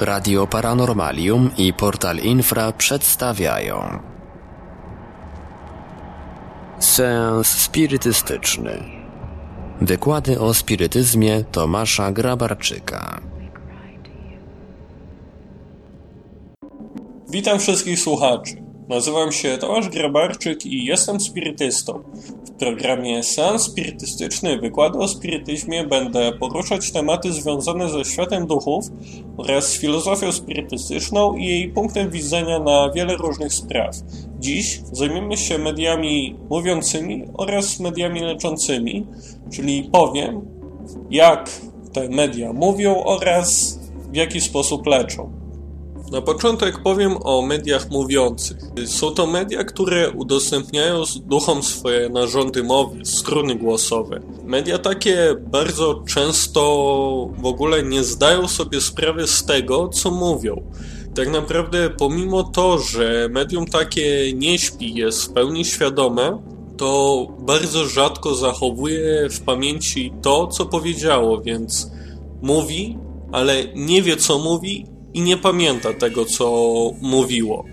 Radio Paranormalium i Portal Infra przedstawiają. Seans spirytystyczny. Wykłady o spirytyzmie Tomasza Grabarczyka. Witam wszystkich słuchaczy. Nazywam się Tomasz Grabarczyk i jestem spirytystą. W programie Seans Spirytystyczny Wykłady o spirytyzmie będę poruszać tematy związane ze światem duchów oraz filozofią spirytystyczną i jej punktem widzenia na wiele różnych spraw. Dziś zajmiemy się mediami mówiącymi oraz mediami leczącymi, czyli powiem, jak te media mówią oraz w jaki sposób leczą. Na początek powiem o mediach mówiących. Są to media, które udostępniają duchom swoje narządy mowy, struny głosowe. Media takie bardzo często w ogóle nie zdają sobie sprawy z tego, co mówią. Tak naprawdę, pomimo to, że medium takie nie śpi, jest w pełni świadome, to bardzo rzadko zachowuje w pamięci to, co powiedziało, więc mówi, ale nie wie, co mówi i nie pamięta tego, co mówiło.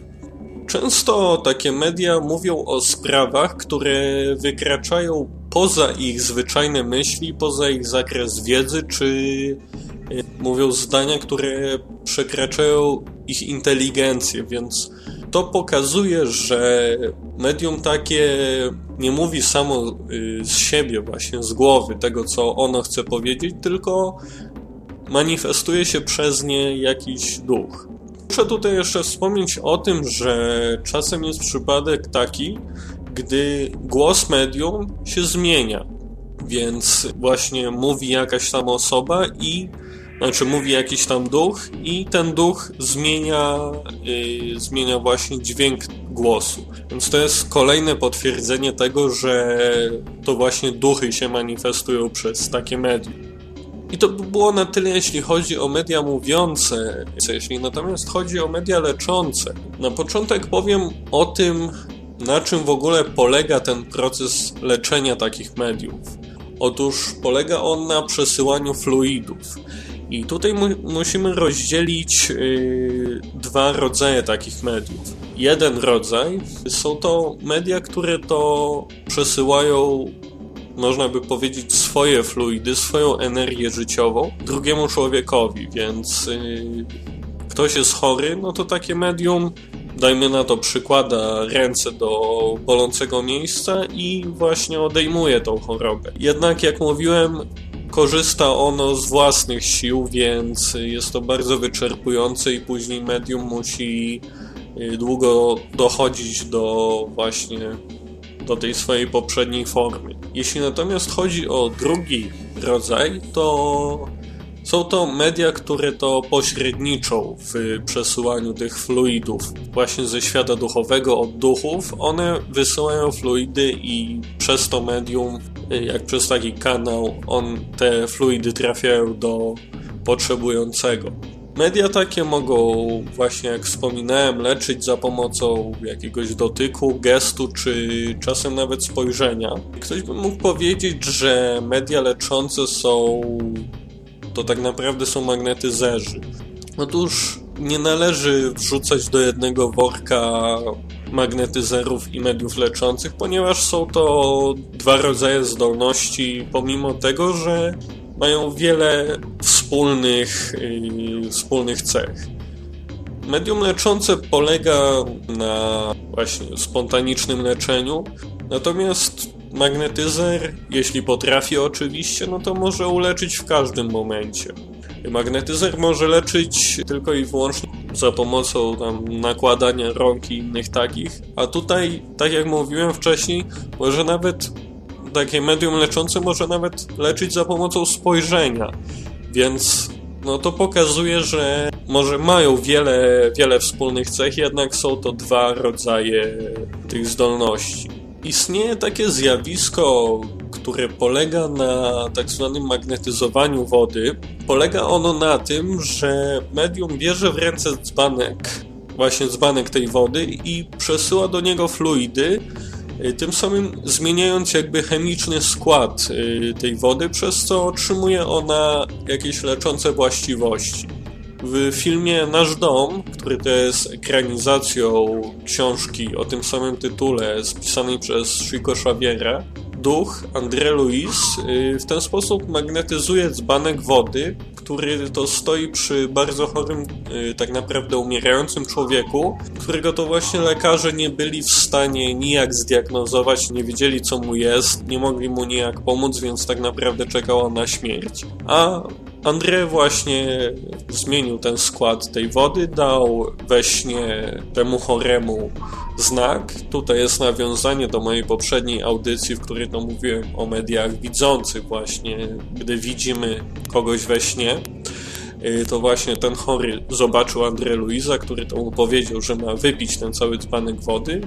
Często takie media mówią o sprawach, które wykraczają poza ich zwyczajne myśli, poza ich zakres wiedzy, czy e, mówią zdania, które przekraczają ich inteligencję, więc to pokazuje, że medium takie nie mówi samo y, z siebie, właśnie z głowy, tego co ono chce powiedzieć, tylko manifestuje się przez nie jakiś duch. Muszę tutaj jeszcze wspomnieć o tym, że czasem jest przypadek taki, gdy głos medium się zmienia. Więc właśnie mówi jakaś tam osoba i znaczy mówi jakiś tam duch i ten duch zmienia, yy, zmienia właśnie dźwięk głosu. Więc to jest kolejne potwierdzenie tego, że to właśnie duchy się manifestują przez takie medium. I to by było na tyle, jeśli chodzi o media mówiące. Jeśli natomiast chodzi o media leczące, na początek powiem o tym, na czym w ogóle polega ten proces leczenia takich mediów. Otóż polega on na przesyłaniu fluidów. I tutaj mu musimy rozdzielić yy, dwa rodzaje takich mediów. Jeden rodzaj są to media, które to przesyłają można by powiedzieć, swoje fluidy, swoją energię życiową drugiemu człowiekowi, więc yy, ktoś jest chory, no to takie medium, dajmy na to, przykłada ręce do bolącego miejsca i właśnie odejmuje tą chorobę. Jednak, jak mówiłem, korzysta ono z własnych sił, więc jest to bardzo wyczerpujące i później medium musi y, długo dochodzić do właśnie do tej swojej poprzedniej formy. Jeśli natomiast chodzi o drugi rodzaj, to są to media, które to pośredniczą w przesyłaniu tych fluidów właśnie ze świata duchowego od duchów. One wysyłają fluidy i przez to medium, jak przez taki kanał, on, te fluidy trafiają do potrzebującego. Media takie mogą, właśnie jak wspominałem, leczyć za pomocą jakiegoś dotyku, gestu, czy czasem nawet spojrzenia. Ktoś by mógł powiedzieć, że media leczące są. to tak naprawdę są magnetyzerzy. Otóż nie należy wrzucać do jednego worka magnetyzerów i mediów leczących, ponieważ są to dwa rodzaje zdolności, pomimo tego, że mają wiele wspólnych, yy, wspólnych cech. Medium leczące polega na właśnie spontanicznym leczeniu, natomiast magnetyzer, jeśli potrafi oczywiście, no to może uleczyć w każdym momencie. Magnetyzer może leczyć tylko i wyłącznie za pomocą tam nakładania rąk i innych takich, a tutaj, tak jak mówiłem wcześniej, może nawet takie medium leczące może nawet leczyć za pomocą spojrzenia. Więc no to pokazuje, że może mają wiele, wiele wspólnych cech, jednak są to dwa rodzaje tych zdolności. Istnieje takie zjawisko, które polega na tak zwanym magnetyzowaniu wody. Polega ono na tym, że medium bierze w ręce dzbanek, właśnie dzbanek tej wody i przesyła do niego fluidy, tym samym zmieniając jakby chemiczny skład y, tej wody, przez co otrzymuje ona jakieś leczące właściwości. W filmie Nasz Dom, który to jest ekranizacją książki o tym samym tytule spisanej przez Chico Xaviera, duch André Luis y, w ten sposób magnetyzuje dzbanek wody, który to stoi przy bardzo chorym, y, tak naprawdę umierającym człowieku, którego to właśnie lekarze nie byli w stanie nijak zdiagnozować, nie wiedzieli co mu jest, nie mogli mu nijak pomóc, więc tak naprawdę czekała na śmierć. A André właśnie zmienił ten skład tej wody, dał we śnie temu choremu znak. Tutaj jest nawiązanie do mojej poprzedniej audycji, w której to mówiłem o mediach widzących właśnie, gdy widzimy kogoś we śnie y, to właśnie ten chory zobaczył André Luisa, który to mu powiedział, że ma wypić ten cały dzbanek wody.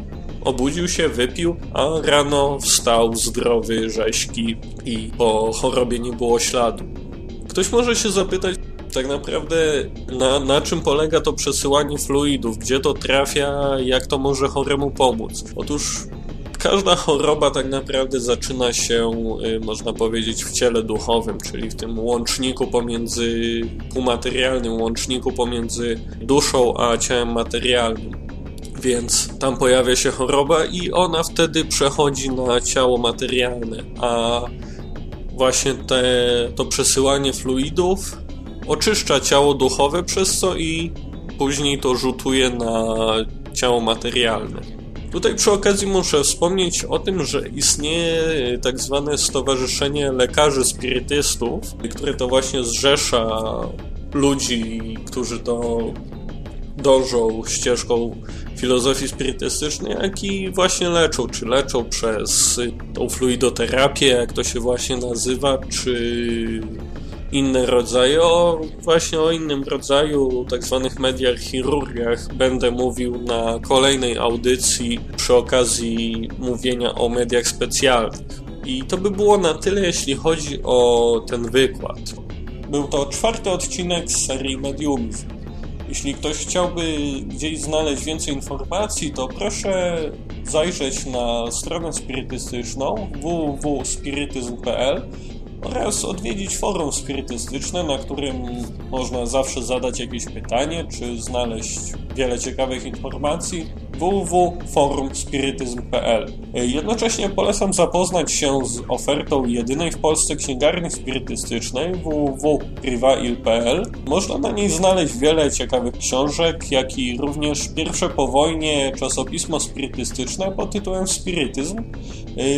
Obudził się, wypił, a rano wstał zdrowy, rześki i po chorobie nie było śladu. Ktoś może się zapytać, tak naprawdę na, na czym polega to przesyłanie fluidów, gdzie to trafia, jak to może choremu pomóc. Otóż każda choroba tak naprawdę zaczyna się, y, można powiedzieć, w ciele duchowym, czyli w tym łączniku pomiędzy półmaterialnym, łączniku pomiędzy duszą a ciałem materialnym. Więc tam pojawia się choroba i ona wtedy przechodzi na ciało materialne, a właśnie te, to przesyłanie fluidów oczyszcza ciało duchowe, przez co i później to rzutuje na ciało materialne. Tutaj przy okazji muszę wspomnieć o tym, że istnieje tak zwane Stowarzyszenie Lekarzy Spirytystów, które to właśnie zrzesza ludzi, którzy to dążą ścieżką filozofii spirytystycznej, jak i właśnie leczą, czy leczą przez tą fluidoterapię, jak to się właśnie nazywa, czy inne rodzaje. O, właśnie o innym rodzaju tak zwanych mediach chirurgiach będę mówił na kolejnej audycji przy okazji mówienia o mediach specjalnych. I to by było na tyle, jeśli chodzi o ten wykład. Był to czwarty odcinek z serii Mediumizm. Jeśli ktoś chciałby gdzieś znaleźć więcej informacji, to proszę zajrzeć na stronę spirytystyczną www.spirytyzm.pl oraz odwiedzić forum spirytystyczne, na którym można zawsze zadać jakieś pytanie, czy znaleźć wiele ciekawych informacji www.forumspirytyzm.pl Jednocześnie polecam zapoznać się z ofertą jedynej w Polsce księgarni spirytystycznej www.privail.pl Można na niej znaleźć wiele ciekawych książek, jak i również pierwsze po wojnie czasopismo spirytystyczne pod tytułem Spirytyzm.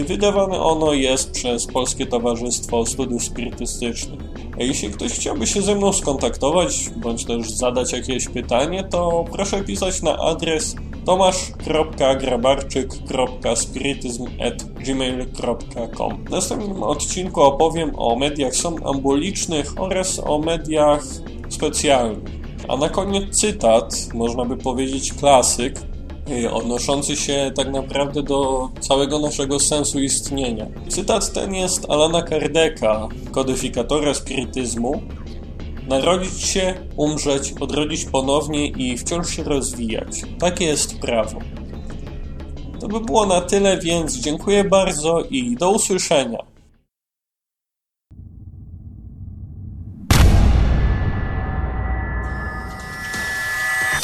Wydawane ono jest przez Polskie Towarzystwo Studiów Spirytystycznych. Jeśli ktoś chciałby się ze mną skontaktować, bądź też zadać jakieś pytanie, to proszę pisać na adres tomasz.grabarczyk.spirytyzm.gmail.com W następnym odcinku opowiem o mediach ambolicznych oraz o mediach specjalnych. A na koniec cytat, można by powiedzieć klasyk, y, odnoszący się tak naprawdę do całego naszego sensu istnienia. Cytat ten jest Alana Kardeka, kodyfikatora spirytyzmu, Narodzić się, umrzeć, odrodzić ponownie i wciąż się rozwijać. Takie jest prawo. To by było na tyle, więc dziękuję bardzo i do usłyszenia.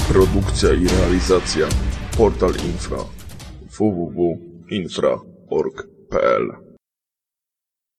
Produkcja i realizacja Portal Infra www.infra.org.pl